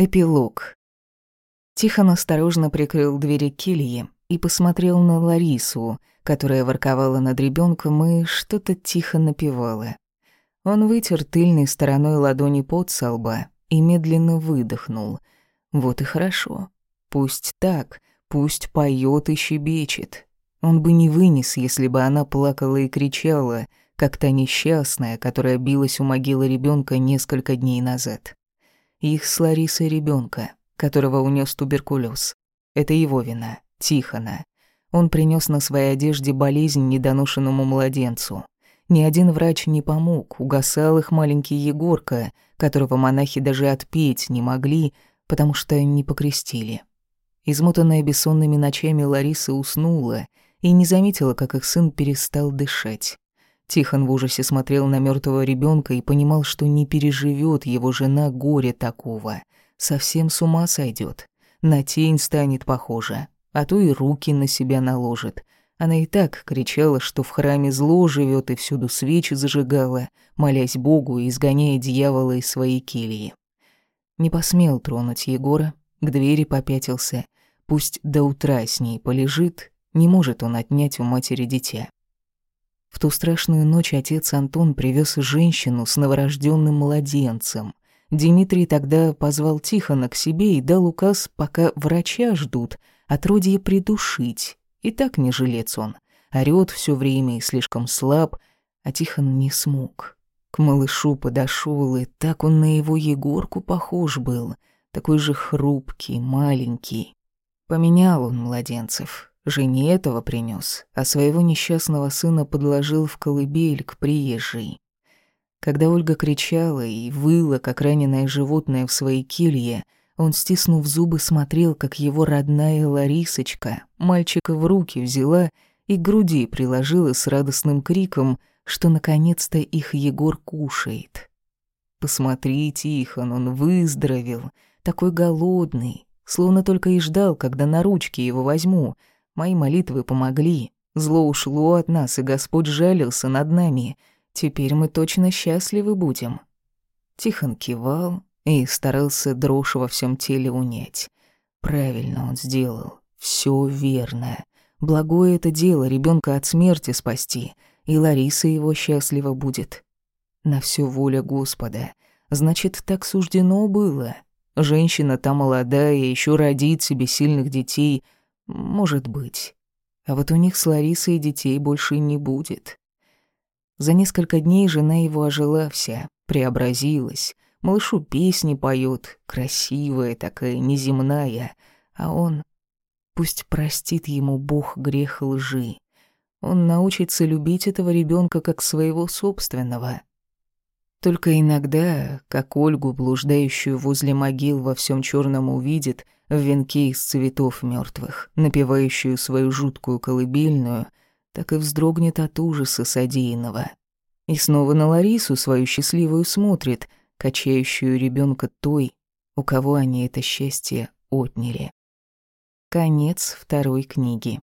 Эпилог. Тихон осторожно прикрыл двери кельи и посмотрел на Ларису, которая ворковала над ребенком и что-то тихо напевала. Он вытер тыльной стороной ладони под со лба и медленно выдохнул. Вот и хорошо. Пусть так, пусть поет и щебечет. Он бы не вынес, если бы она плакала и кричала, как та несчастная, которая билась у могилы ребенка несколько дней назад. Их с Ларисой ребенка, которого унес туберкулез. Это его вина, Тихона. Он принес на своей одежде болезнь недоношенному младенцу. Ни один врач не помог, угасал их маленький Егорка, которого монахи даже отпеть не могли, потому что не покрестили. Измотанная бессонными ночами Лариса уснула и не заметила, как их сын перестал дышать. Тихон в ужасе смотрел на мертвого ребенка и понимал, что не переживет его жена горе такого. Совсем с ума сойдет. На тень станет похожа, а то и руки на себя наложит. Она и так кричала, что в храме зло живет и всюду свечи зажигала, молясь Богу и изгоняя дьявола из своей кельи. Не посмел тронуть Егора, к двери попятился. Пусть до утра с ней полежит, не может он отнять у матери дитя. В ту страшную ночь отец Антон привез женщину с новорожденным младенцем. Дмитрий тогда позвал Тихона к себе и дал указ, пока врача ждут, отродье придушить. И так не жилец он. Орёт все время и слишком слаб, а Тихон не смог. К малышу подошел, и так он на его Егорку похож был, такой же хрупкий, маленький. Поменял он младенцев, Жене этого принес, а своего несчастного сына подложил в колыбель к приезжей. Когда Ольга кричала и выла, как раненое животное в своей келье, он, стиснув зубы, смотрел, как его родная Ларисочка мальчика в руки взяла и к груди приложила с радостным криком, что наконец-то их Егор кушает. «Посмотрите, Тихон, он выздоровел, такой голодный, словно только и ждал, когда на ручки его возьму, Мои молитвы помогли. Зло ушло от нас, и Господь жалился над нами. Теперь мы точно счастливы будем». Тихон кивал и старался дрожь во всем теле унять. Правильно он сделал. Все верно. Благое это дело ребенка от смерти спасти, и Лариса его счастлива будет. На все воля Господа. Значит, так суждено было. Женщина та молодая, еще родит себе сильных детей — может быть. А вот у них с Ларисой детей больше не будет. За несколько дней жена его ожила вся, преобразилась. Малышу песни поет, красивая такая, неземная. А он... Пусть простит ему Бог грех лжи. Он научится любить этого ребенка как своего собственного. Только иногда, как Ольгу, блуждающую возле могил во всем черном увидит — в венке из цветов мертвых, напевающую свою жуткую колыбельную, так и вздрогнет от ужаса содеянного. И снова на Ларису свою счастливую смотрит, качающую ребенка той, у кого они это счастье отняли. Конец второй книги.